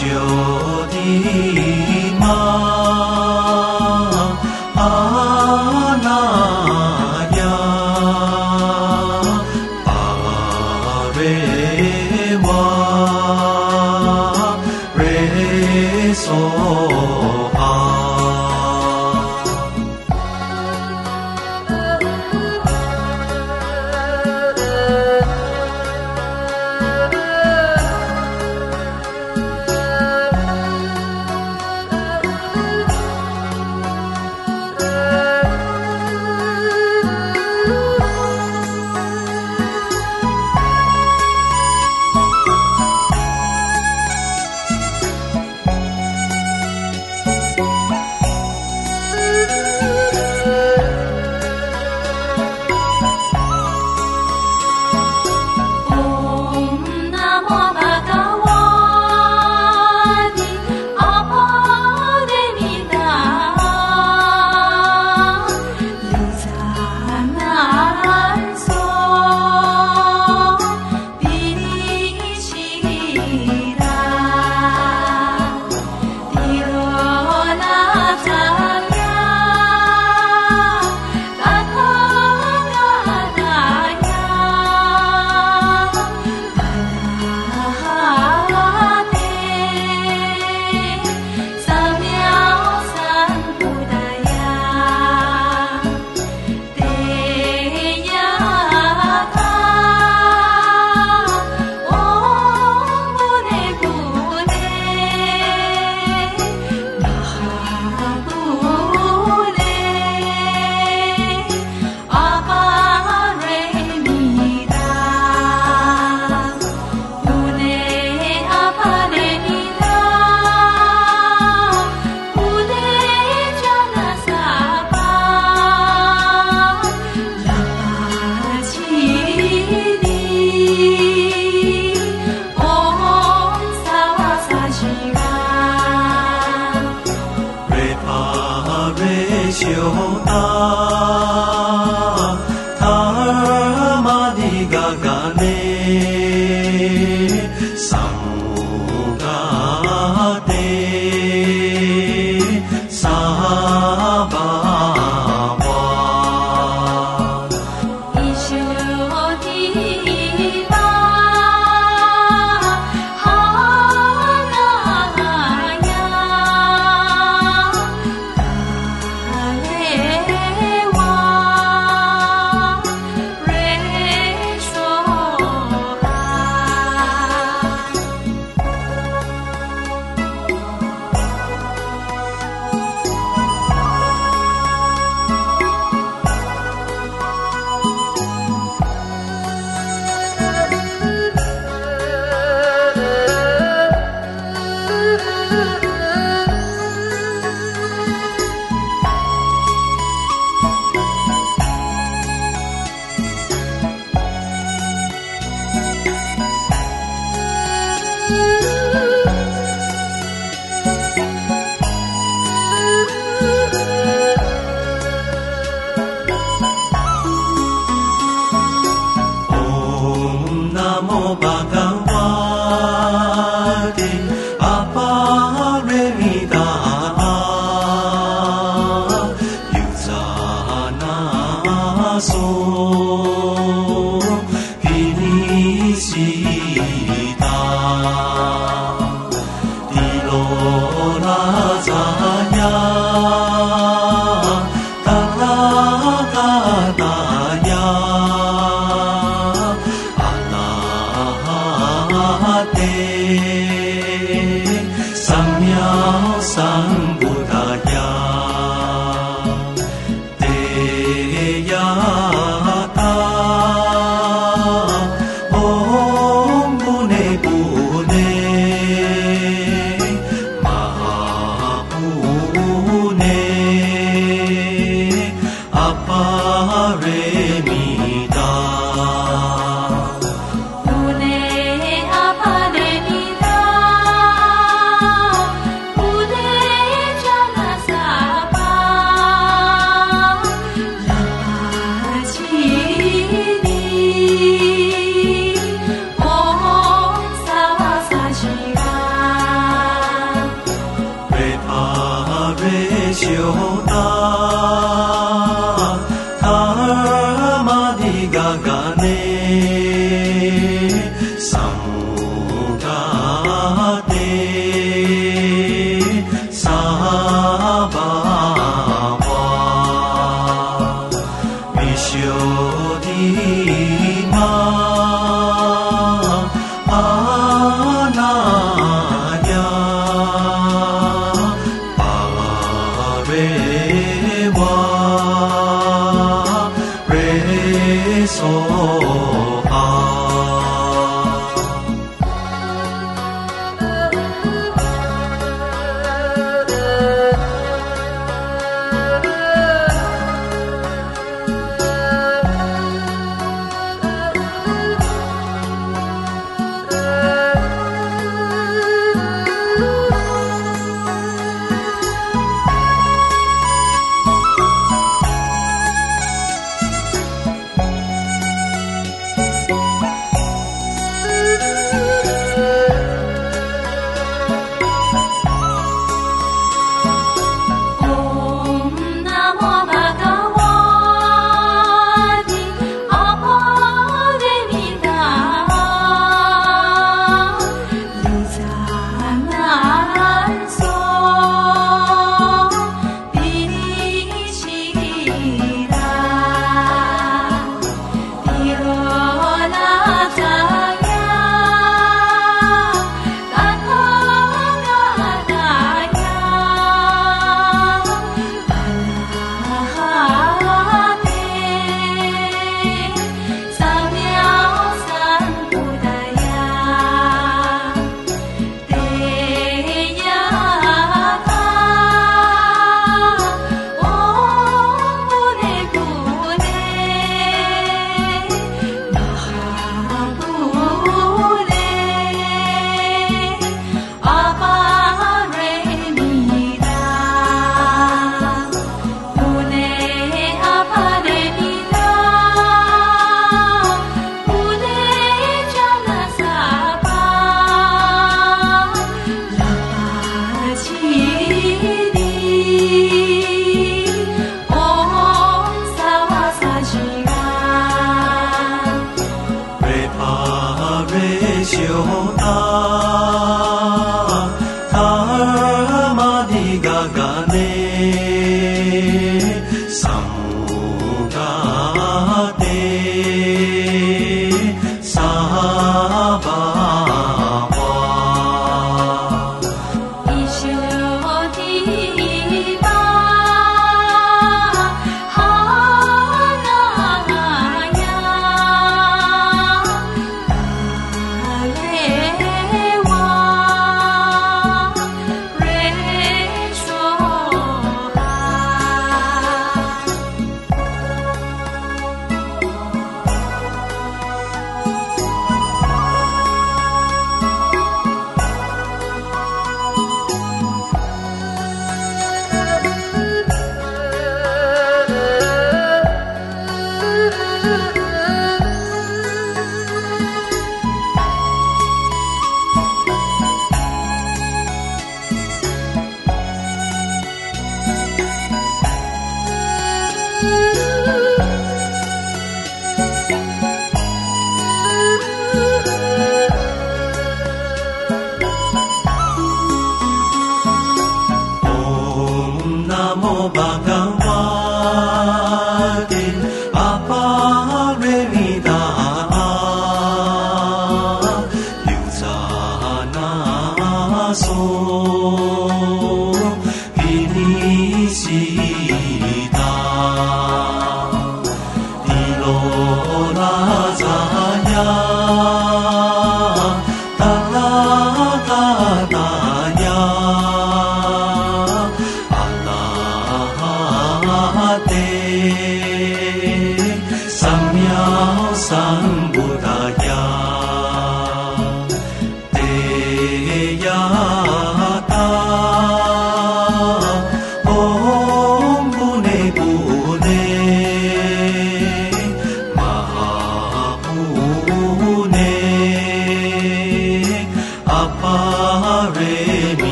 旧的梦有荡 안에서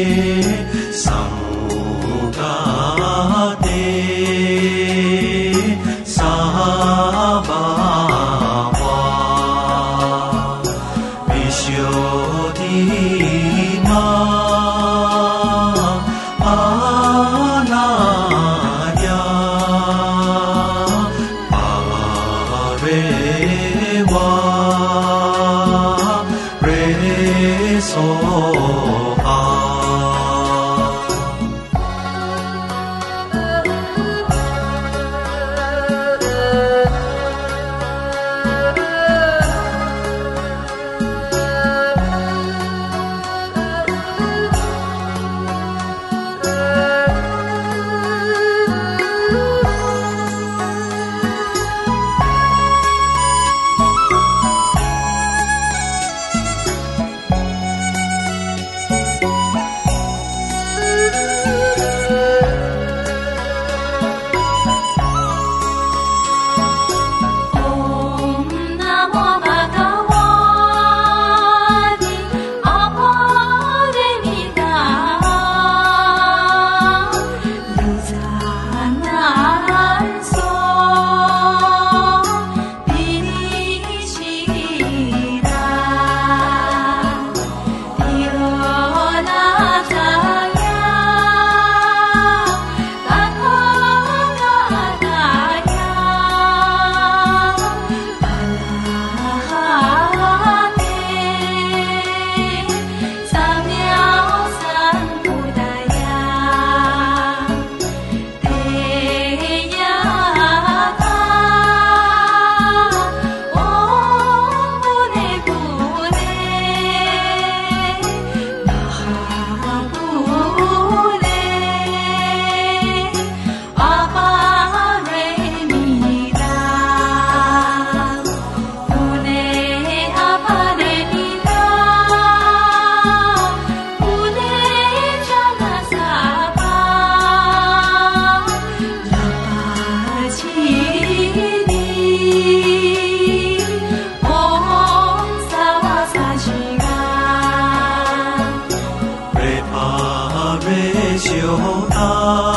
Yeah. heart.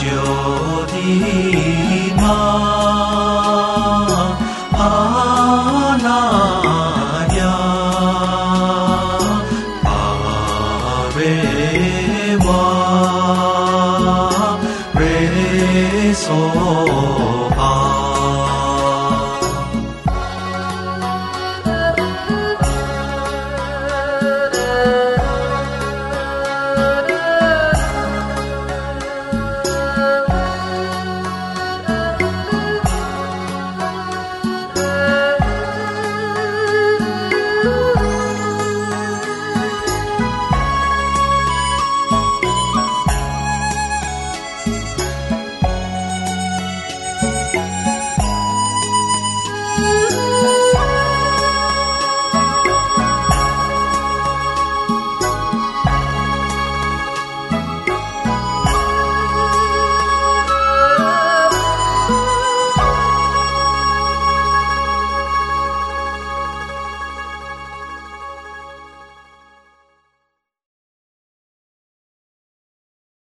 ज्योतिमा